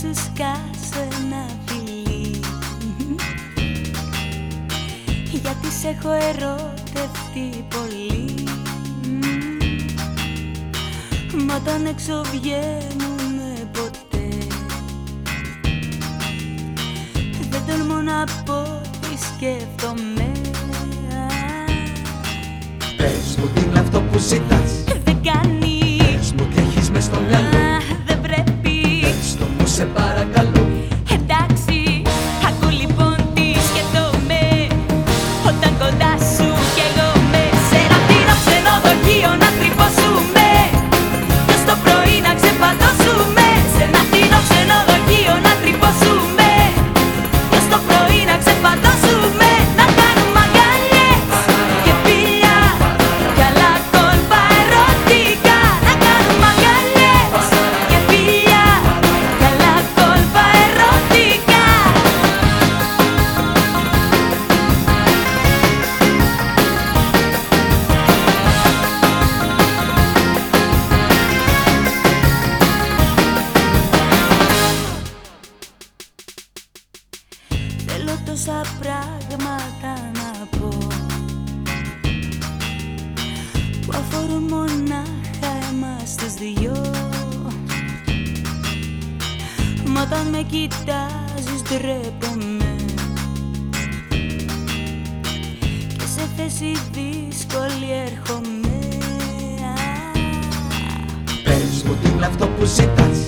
σου σκάσω ένα φιλί Γιατί σε έχω ερωτευτεί πολύ. Μα όταν έξω βγαίνουμε ποτέ. Δεν τολμώ να πω τι σκέφτομαι. Πες μου τι είναι αυτό που ζητάς. Δεν κάνει. Πες μου τι έχεις μες στο μυαλό σε τόσα πράγματα να πω. Που αφορούν μονάχα εμάς τους δυο. Μα όταν με κοιτάζεις ντρέπομαι. Και σε θέση δύσκολη έρχομαι. Πες μου τι είναι αυτό που ζητάς